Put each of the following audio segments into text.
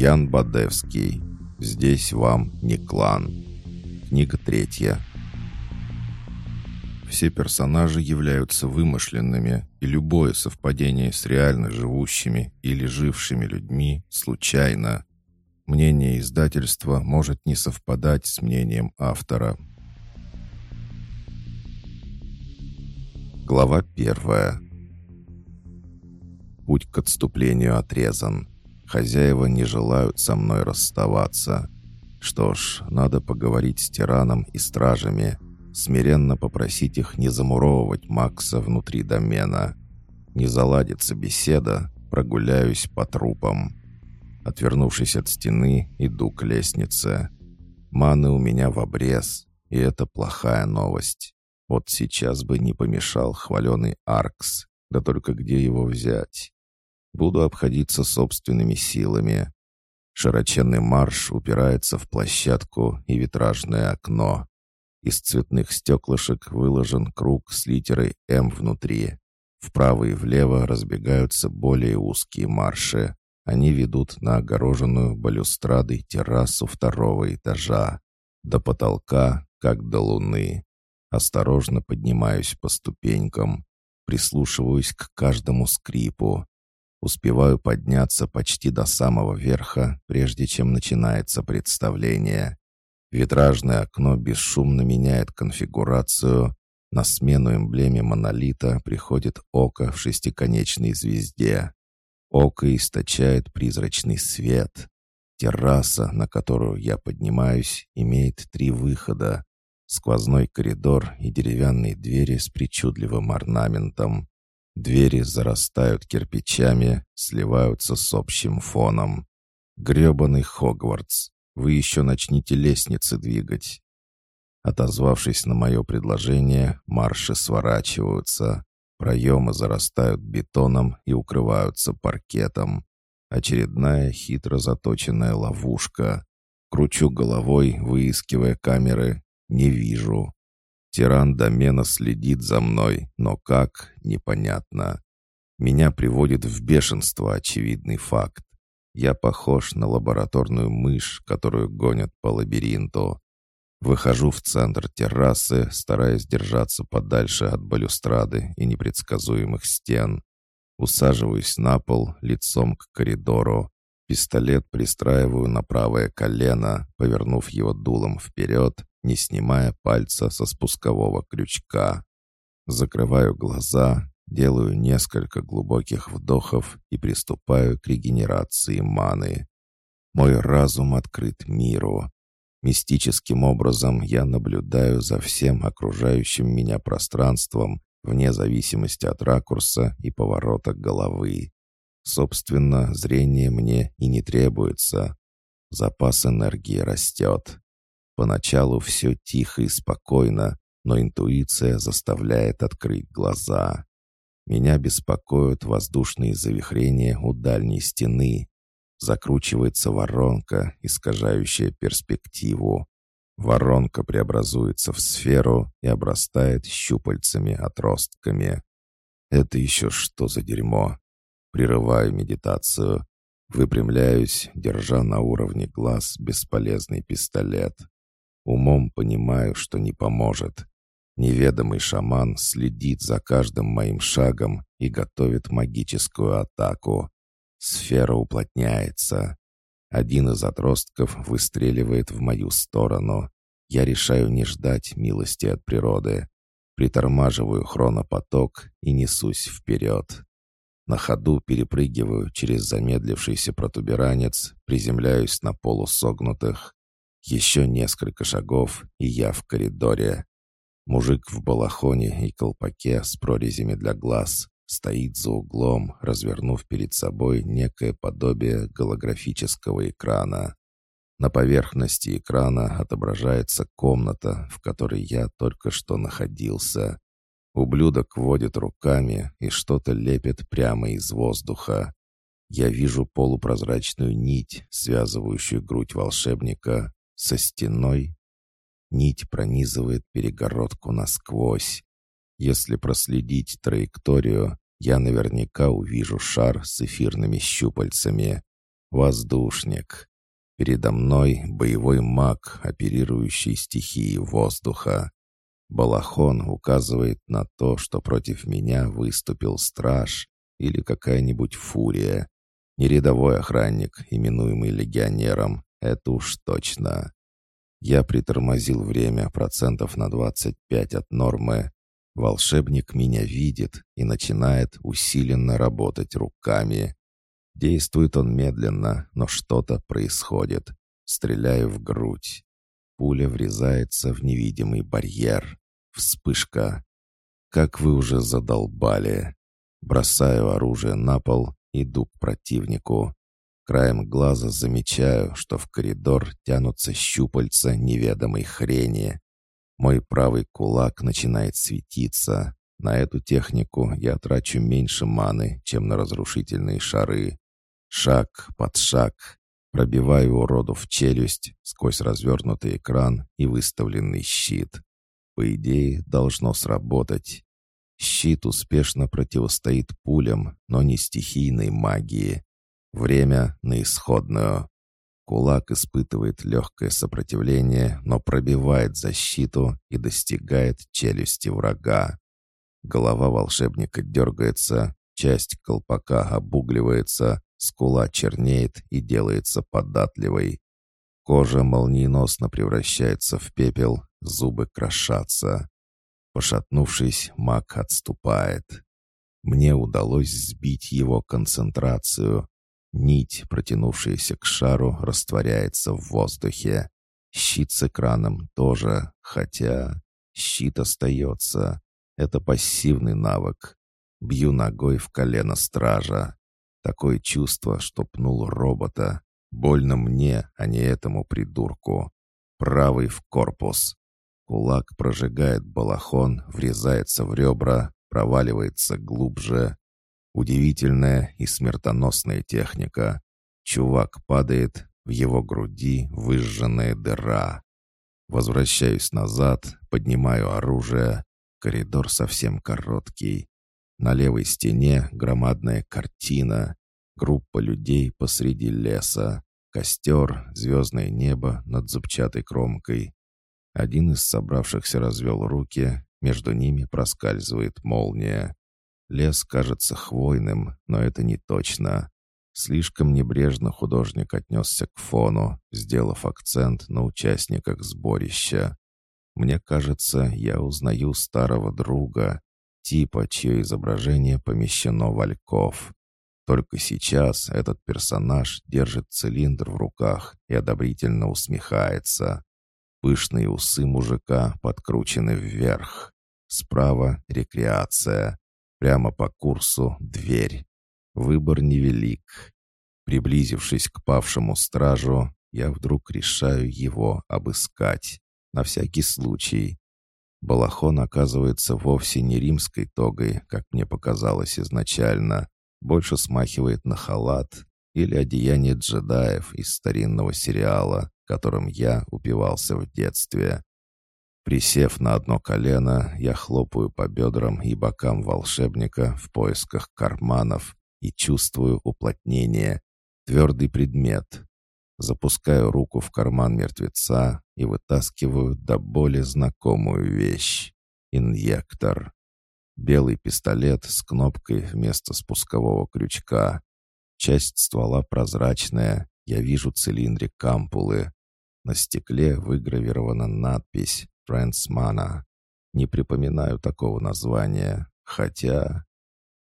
Ян Бадевский. Здесь вам не клан. Книга третья. Все персонажи являются вымышленными, и любое совпадение с реально живущими или жившими людьми случайно. Мнение издательства может не совпадать с мнением автора. Глава первая. Путь к отступлению отрезан. Хозяева не желают со мной расставаться. Что ж, надо поговорить с тираном и стражами. Смиренно попросить их не замуровывать Макса внутри домена. Не заладится беседа, прогуляюсь по трупам. Отвернувшись от стены, иду к лестнице. Маны у меня в обрез, и это плохая новость. Вот сейчас бы не помешал хваленый Аркс. Да только где его взять? Буду обходиться собственными силами. Широченный марш упирается в площадку и витражное окно. Из цветных стеклышек выложен круг с литерой «М» внутри. Вправо и влево разбегаются более узкие марши. Они ведут на огороженную балюстрадой террасу второго этажа. До потолка, как до луны. Осторожно поднимаюсь по ступенькам, прислушиваюсь к каждому скрипу. Успеваю подняться почти до самого верха, прежде чем начинается представление. Витражное окно бесшумно меняет конфигурацию. На смену эмблеме монолита приходит око в шестиконечной звезде. Око источает призрачный свет. Терраса, на которую я поднимаюсь, имеет три выхода сквозной коридор и деревянные двери с причудливым орнаментом. Двери зарастают кирпичами, сливаются с общим фоном. Гребаный Хогвартс, вы еще начните лестницы двигать. Отозвавшись на мое предложение, марши сворачиваются. Проемы зарастают бетоном и укрываются паркетом. Очередная хитро заточенная ловушка. Кручу головой, выискивая камеры, не вижу. Тиран домена следит за мной, но как — непонятно. Меня приводит в бешенство очевидный факт. Я похож на лабораторную мышь, которую гонят по лабиринту. Выхожу в центр террасы, стараясь держаться подальше от балюстрады и непредсказуемых стен. Усаживаюсь на пол, лицом к коридору. Пистолет пристраиваю на правое колено, повернув его дулом вперед не снимая пальца со спускового крючка. Закрываю глаза, делаю несколько глубоких вдохов и приступаю к регенерации маны. Мой разум открыт миру. Мистическим образом я наблюдаю за всем окружающим меня пространством, вне зависимости от ракурса и поворота головы. Собственно, зрение мне и не требуется. Запас энергии растет. Поначалу все тихо и спокойно, но интуиция заставляет открыть глаза. Меня беспокоят воздушные завихрения у дальней стены. Закручивается воронка, искажающая перспективу. Воронка преобразуется в сферу и обрастает щупальцами-отростками. Это еще что за дерьмо? Прерываю медитацию. Выпрямляюсь, держа на уровне глаз бесполезный пистолет. Умом понимаю, что не поможет. Неведомый шаман следит за каждым моим шагом и готовит магическую атаку. Сфера уплотняется. Один из отростков выстреливает в мою сторону. Я решаю не ждать милости от природы. Притормаживаю хронопоток и несусь вперед. На ходу перепрыгиваю через замедлившийся протуберанец, приземляюсь на полусогнутых. Еще несколько шагов, и я в коридоре. Мужик в балахоне и колпаке с прорезями для глаз стоит за углом, развернув перед собой некое подобие голографического экрана. На поверхности экрана отображается комната, в которой я только что находился. Ублюдок водит руками и что-то лепит прямо из воздуха. Я вижу полупрозрачную нить, связывающую грудь волшебника, со стеной. Нить пронизывает перегородку насквозь. Если проследить траекторию, я наверняка увижу шар с эфирными щупальцами. Воздушник. Передо мной боевой маг, оперирующий стихией воздуха. Балахон указывает на то, что против меня выступил страж или какая-нибудь фурия. Не рядовой охранник, именуемый легионером, это уж точно. Я притормозил время процентов на 25 от нормы. Волшебник меня видит и начинает усиленно работать руками. Действует он медленно, но что-то происходит. Стреляю в грудь. Пуля врезается в невидимый барьер. Вспышка. Как вы уже задолбали. Бросаю оружие на пол, иду к противнику. Краем глаза замечаю, что в коридор тянутся щупальца неведомой хрени. Мой правый кулак начинает светиться. На эту технику я трачу меньше маны, чем на разрушительные шары. Шаг под шаг. Пробиваю уроду в челюсть сквозь развернутый экран и выставленный щит. По идее, должно сработать. Щит успешно противостоит пулям, но не стихийной магии. Время на исходную. Кулак испытывает легкое сопротивление, но пробивает защиту и достигает челюсти врага. Голова волшебника дергается, часть колпака обугливается, скула чернеет и делается податливой. Кожа молниеносно превращается в пепел, зубы крошатся. Пошатнувшись, маг отступает. Мне удалось сбить его концентрацию, Нить, протянувшаяся к шару, растворяется в воздухе. Щит с экраном тоже, хотя щит остается. Это пассивный навык. Бью ногой в колено стража. Такое чувство, что пнул робота. Больно мне, а не этому придурку. Правый в корпус. Кулак прожигает балахон, врезается в ребра, проваливается глубже. Удивительная и смертоносная техника. Чувак падает, в его груди выжженная дыра. Возвращаюсь назад, поднимаю оружие. Коридор совсем короткий. На левой стене громадная картина. Группа людей посреди леса. Костер, звездное небо над зубчатой кромкой. Один из собравшихся развел руки, между ними проскальзывает молния. Лес кажется хвойным, но это не точно. Слишком небрежно художник отнесся к фону, сделав акцент на участниках сборища. Мне кажется, я узнаю старого друга, типа, чье изображение помещено в ольков. Только сейчас этот персонаж держит цилиндр в руках и одобрительно усмехается. Пышные усы мужика подкручены вверх. Справа — рекреация. Прямо по курсу дверь. Выбор невелик. Приблизившись к павшему стражу, я вдруг решаю его обыскать. На всякий случай. Балахон оказывается вовсе не римской тогой, как мне показалось изначально. Больше смахивает на халат или одеяние джедаев из старинного сериала, которым я упивался в детстве. Присев на одно колено, я хлопаю по бедрам и бокам волшебника в поисках карманов и чувствую уплотнение. Твердый предмет. Запускаю руку в карман мертвеца и вытаскиваю до боли знакомую вещь. Инъектор. Белый пистолет с кнопкой вместо спускового крючка. Часть ствола прозрачная, я вижу цилиндрик ампулы. На стекле выгравирована надпись Трансмана. Не припоминаю такого названия, хотя...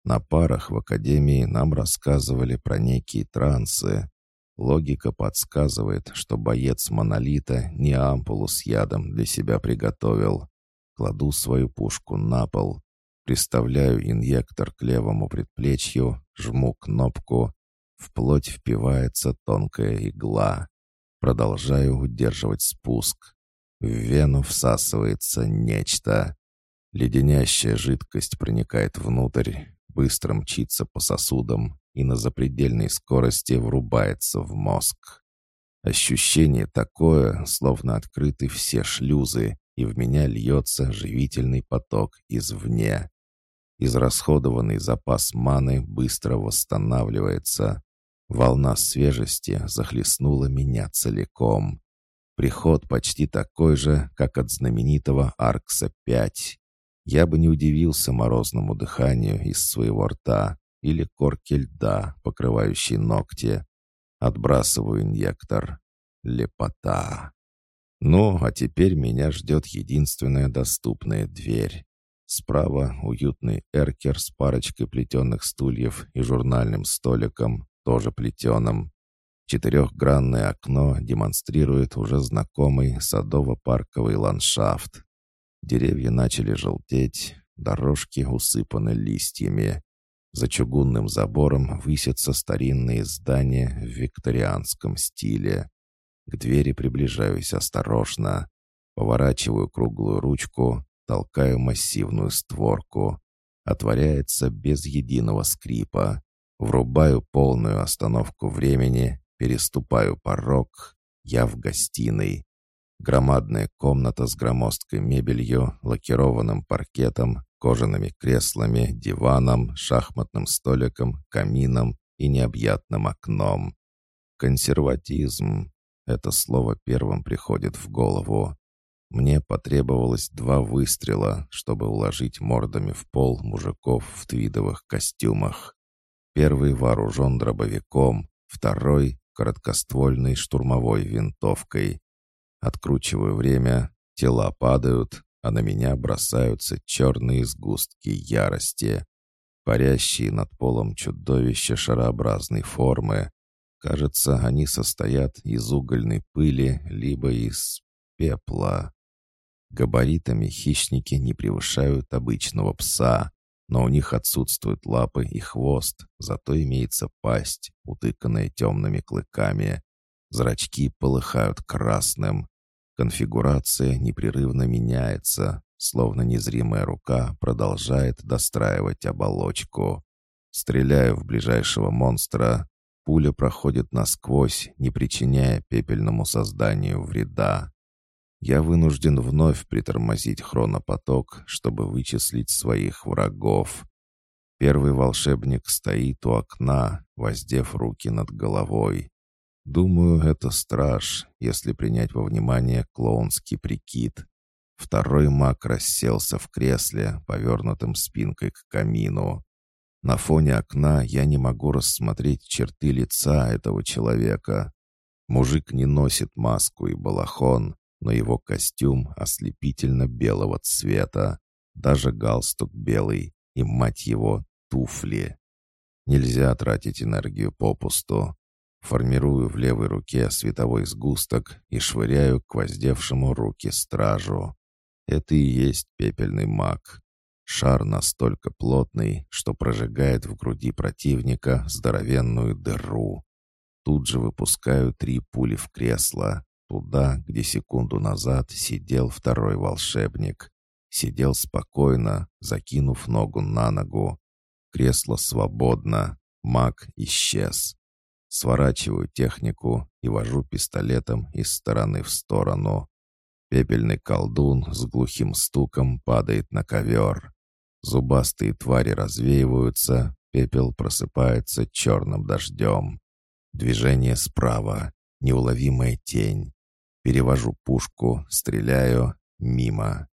На парах в академии нам рассказывали про некие трансы. Логика подсказывает, что боец монолита не ампулу с ядом для себя приготовил. Кладу свою пушку на пол, приставляю инъектор к левому предплечью, жму кнопку. В плоть впивается тонкая игла. Продолжаю удерживать спуск. В вену всасывается нечто. Леденящая жидкость проникает внутрь, быстро мчится по сосудам и на запредельной скорости врубается в мозг. Ощущение такое, словно открыты все шлюзы, и в меня льется живительный поток извне. Израсходованный запас маны быстро восстанавливается. Волна свежести захлестнула меня целиком. Приход почти такой же, как от знаменитого Аркса-5. Я бы не удивился морозному дыханию из своего рта или корке льда, покрывающей ногти. Отбрасываю инъектор. Лепота. Ну, а теперь меня ждет единственная доступная дверь. Справа уютный эркер с парочкой плетеных стульев и журнальным столиком, тоже плетеным. Четырехгранное окно демонстрирует уже знакомый садово-парковый ландшафт. Деревья начали желтеть, дорожки усыпаны листьями. За чугунным забором высятся старинные здания в викторианском стиле. К двери приближаюсь осторожно. Поворачиваю круглую ручку, толкаю массивную створку. Отворяется без единого скрипа. Врубаю полную остановку времени, переступаю порог. Я в гостиной. Громадная комната с громоздкой мебелью, лакированным паркетом, кожаными креслами, диваном, шахматным столиком, камином и необъятным окном. Консерватизм. Это слово первым приходит в голову. Мне потребовалось два выстрела, чтобы уложить мордами в пол мужиков в твидовых костюмах. Первый вооружен дробовиком, второй — короткоствольной штурмовой винтовкой. Откручиваю время, тела падают, а на меня бросаются черные сгустки ярости. Парящие над полом чудовища шарообразной формы, Кажется, они состоят из угольной пыли, либо из пепла. Габаритами хищники не превышают обычного пса, но у них отсутствуют лапы и хвост, зато имеется пасть, утыканная темными клыками. Зрачки полыхают красным. Конфигурация непрерывно меняется, словно незримая рука продолжает достраивать оболочку. Стреляю в ближайшего монстра, Пуля проходит насквозь, не причиняя пепельному созданию вреда. Я вынужден вновь притормозить хронопоток, чтобы вычислить своих врагов. Первый волшебник стоит у окна, воздев руки над головой. Думаю, это страж, если принять во внимание клоунский прикид. Второй маг расселся в кресле, повернутым спинкой к камину. На фоне окна я не могу рассмотреть черты лица этого человека. Мужик не носит маску и балахон, но его костюм ослепительно белого цвета. Даже галстук белый и, мать его, туфли. Нельзя тратить энергию попусту. Формирую в левой руке световой сгусток и швыряю к воздевшему руки стражу. Это и есть пепельный маг. Шар настолько плотный, что прожигает в груди противника здоровенную дыру. Тут же выпускаю три пули в кресло, туда, где секунду назад сидел второй волшебник. Сидел спокойно, закинув ногу на ногу. Кресло свободно, маг исчез. Сворачиваю технику и вожу пистолетом из стороны в сторону. Пепельный колдун с глухим стуком падает на ковер. Зубастые твари развеиваются, пепел просыпается черным дождем. Движение справа, неуловимая тень. Перевожу пушку, стреляю, мимо.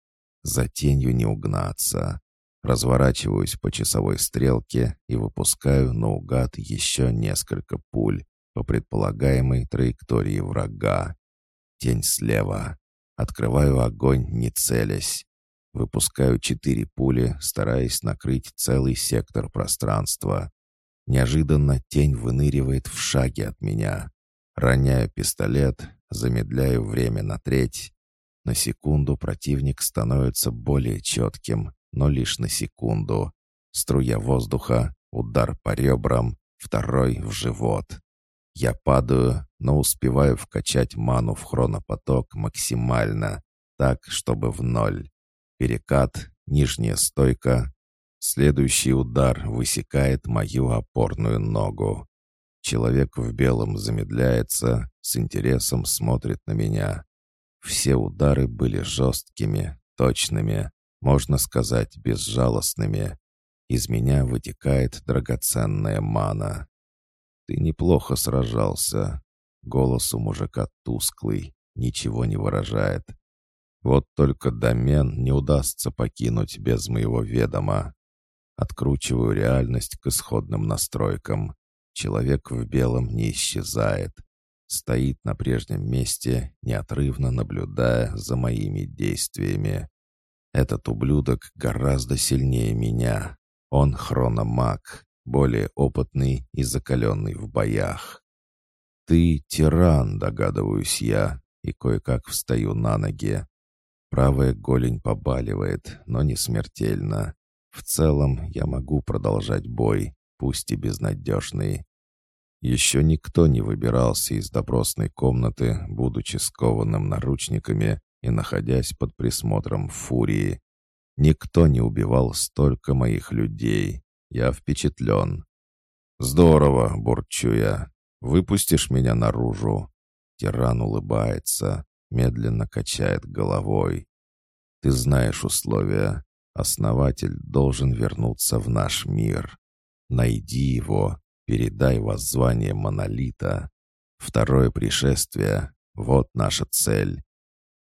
За тенью не угнаться. Разворачиваюсь по часовой стрелке и выпускаю наугад еще несколько пуль по предполагаемой траектории врага. Тень слева. Открываю огонь, не целясь. Выпускаю четыре пули, стараясь накрыть целый сектор пространства. Неожиданно тень выныривает в шаге от меня. Роняю пистолет, замедляю время на треть. На секунду противник становится более четким, но лишь на секунду. Струя воздуха, удар по ребрам, второй в живот. Я падаю, но успеваю вкачать ману в хронопоток максимально, так, чтобы в ноль. Перекат, нижняя стойка. Следующий удар высекает мою опорную ногу. Человек в белом замедляется, с интересом смотрит на меня. Все удары были жесткими, точными, можно сказать, безжалостными. Из меня вытекает драгоценная мана. Ты неплохо сражался. Голос у мужика тусклый, ничего не выражает. Вот только домен не удастся покинуть без моего ведома. Откручиваю реальность к исходным настройкам. Человек в белом не исчезает. Стоит на прежнем месте, неотрывно наблюдая за моими действиями. Этот ублюдок гораздо сильнее меня. Он хрономаг, более опытный и закаленный в боях. «Ты тиран», — догадываюсь я, и кое-как встаю на ноги. Правая голень побаливает, но не смертельно. В целом я могу продолжать бой, пусть и безнадежный. Еще никто не выбирался из допросной комнаты, будучи скованным наручниками и находясь под присмотром фурии. Никто не убивал столько моих людей. Я впечатлен. «Здорово!» — бурчу я. «Выпустишь меня наружу?» Тиран улыбается, медленно качает головой. «Ты знаешь условия. Основатель должен вернуться в наш мир. Найди его, передай воззвание монолита. Второе пришествие — вот наша цель.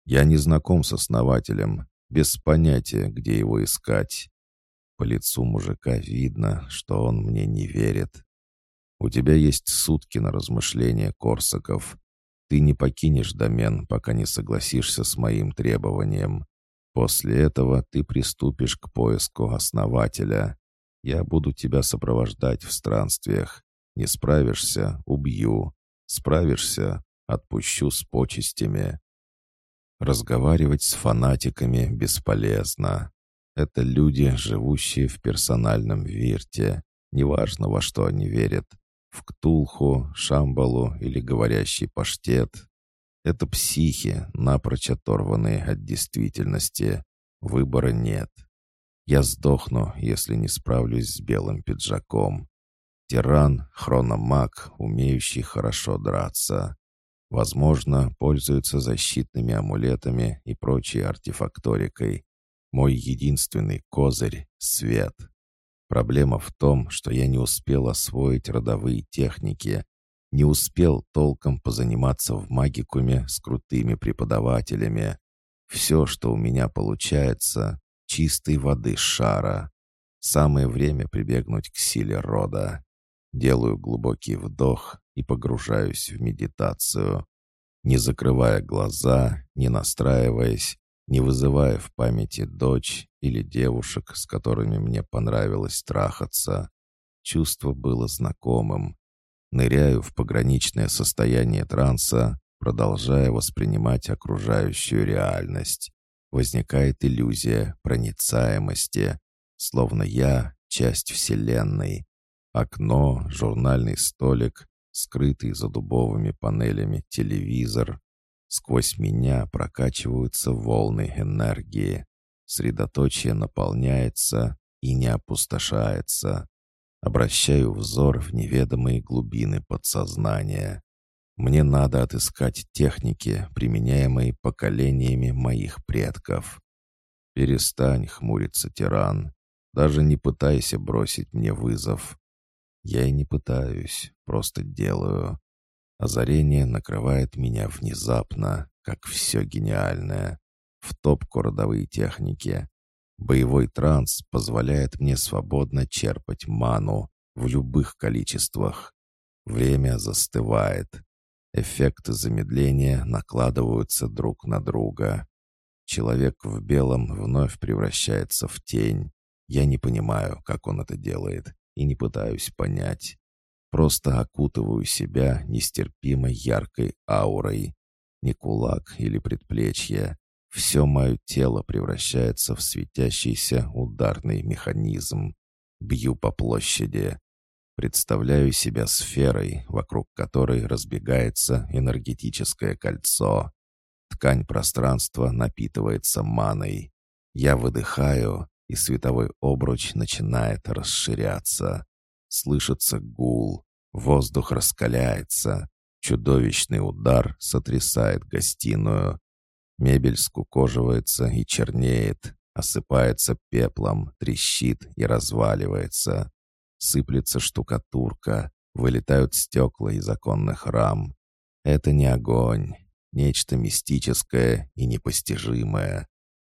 Я не знаком с основателем, без понятия, где его искать. По лицу мужика видно, что он мне не верит. У тебя есть сутки на размышление, Корсаков. Ты не покинешь домен, пока не согласишься с моим требованием. После этого ты приступишь к поиску основателя. Я буду тебя сопровождать в странствиях. Не справишься — убью. Справишься — отпущу с почестями. Разговаривать с фанатиками бесполезно. Это люди, живущие в персональном вирте. Неважно, во что они верят. В Ктулху, Шамбалу или говорящий паштет. Это психи, напрочь оторванные от действительности. Выбора нет. Я сдохну, если не справлюсь с белым пиджаком. Тиран — хрономаг, умеющий хорошо драться. Возможно, пользуется защитными амулетами и прочей артефакторикой. Мой единственный козырь — свет. Проблема в том, что я не успел освоить родовые техники, не успел толком позаниматься в магикуме с крутыми преподавателями. Все, что у меня получается, чистой воды шара. Самое время прибегнуть к силе рода. Делаю глубокий вдох и погружаюсь в медитацию. Не закрывая глаза, не настраиваясь, не вызывая в памяти дочь или девушек, с которыми мне понравилось трахаться. Чувство было знакомым. Ныряю в пограничное состояние транса, продолжая воспринимать окружающую реальность. Возникает иллюзия проницаемости, словно я — часть Вселенной. Окно, журнальный столик, скрытый за дубовыми панелями телевизор, Сквозь меня прокачиваются волны энергии. Средоточие наполняется и не опустошается. Обращаю взор в неведомые глубины подсознания. Мне надо отыскать техники, применяемые поколениями моих предков. Перестань хмуриться, тиран. Даже не пытайся бросить мне вызов. Я и не пытаюсь, просто делаю. Озарение накрывает меня внезапно, как все гениальное. В топку родовые техники. Боевой транс позволяет мне свободно черпать ману в любых количествах. Время застывает. Эффекты замедления накладываются друг на друга. Человек в белом вновь превращается в тень. Я не понимаю, как он это делает, и не пытаюсь понять. Просто окутываю себя нестерпимо яркой аурой. Не кулак или предплечье. Все мое тело превращается в светящийся ударный механизм. Бью по площади. Представляю себя сферой, вокруг которой разбегается энергетическое кольцо. Ткань пространства напитывается маной. Я выдыхаю, и световой обруч начинает расширяться. Слышится гул. Воздух раскаляется. Чудовищный удар сотрясает гостиную. Мебель скукоживается и чернеет, осыпается пеплом, трещит и разваливается. Сыплется штукатурка, Вылетают стекла из оконных рам. Это не огонь, нечто мистическое и непостижимое.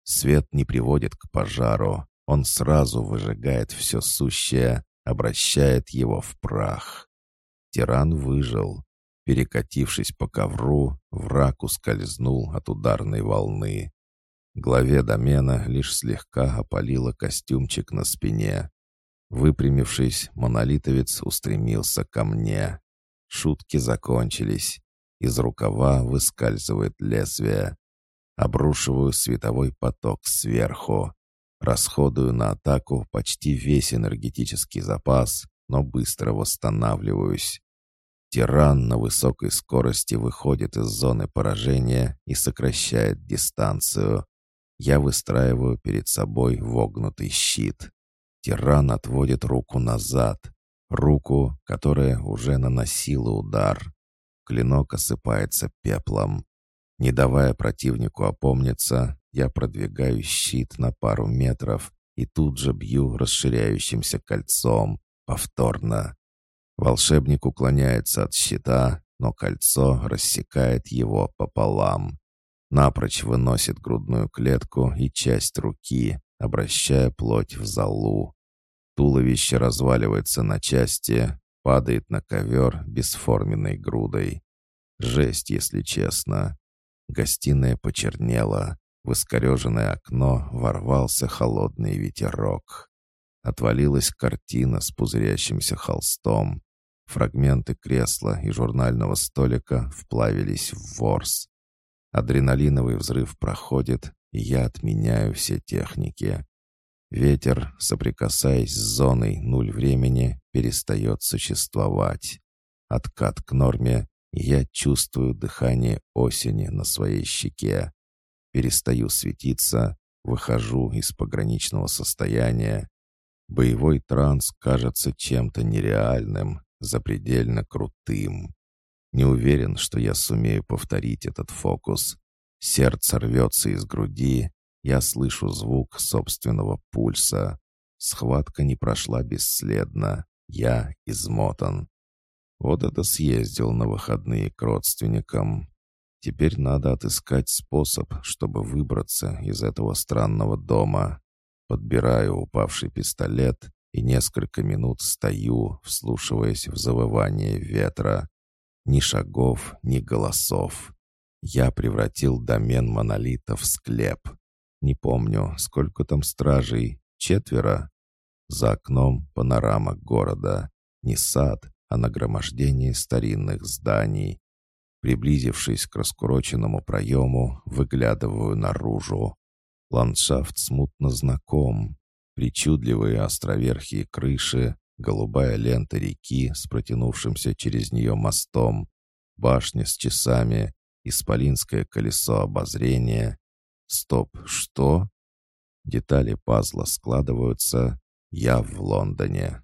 Свет не приводит к пожару, он сразу выжигает все сущее, обращает его в прах. Тиран выжил. Перекатившись по ковру, враг ускользнул от ударной волны. Главе домена лишь слегка опалило костюмчик на спине. Выпрямившись, монолитовец устремился ко мне. Шутки закончились. Из рукава выскальзывает лезвие. Обрушиваю световой поток сверху. Расходую на атаку почти весь энергетический запас, но быстро восстанавливаюсь. Тиран на высокой скорости выходит из зоны поражения и сокращает дистанцию. Я выстраиваю перед собой вогнутый щит. Тиран отводит руку назад. Руку, которая уже наносила удар. Клинок осыпается пеплом. Не давая противнику опомниться, я продвигаю щит на пару метров и тут же бью расширяющимся кольцом, повторно. Волшебник уклоняется от щита, но кольцо рассекает его пополам. Напрочь выносит грудную клетку и часть руки, обращая плоть в залу. Туловище разваливается на части, падает на ковер бесформенной грудой. Жесть, если честно. Гостиная почернела. В искореженное окно ворвался холодный ветерок. Отвалилась картина с пузырящимся холстом. Фрагменты кресла и журнального столика вплавились в ворс. Адреналиновый взрыв проходит, я отменяю все техники. Ветер, соприкасаясь с зоной нуль времени, перестает существовать. Откат к норме, я чувствую дыхание осени на своей щеке перестаю светиться, выхожу из пограничного состояния. Боевой транс кажется чем-то нереальным, запредельно крутым. Не уверен, что я сумею повторить этот фокус. Сердце рвется из груди, я слышу звук собственного пульса. Схватка не прошла бесследно. Я измотан. Вот это съездил на выходные к родственникам. Теперь надо отыскать способ, чтобы выбраться из этого странного дома. Подбираю упавший пистолет и несколько минут стою, вслушиваясь в завывание ветра. Ни шагов, ни голосов. Я превратил домен монолита в склеп. Не помню, сколько там стражей. Четверо? За окном панорама города. Не сад, а нагромождение старинных зданий. Приблизившись к раскуроченному проему, выглядываю наружу. Ландшафт смутно знаком. Причудливые островерхие крыши, голубая лента реки с протянувшимся через нее мостом, башня с часами, исполинское колесо обозрения. Стоп, что? Детали пазла складываются. Я в Лондоне.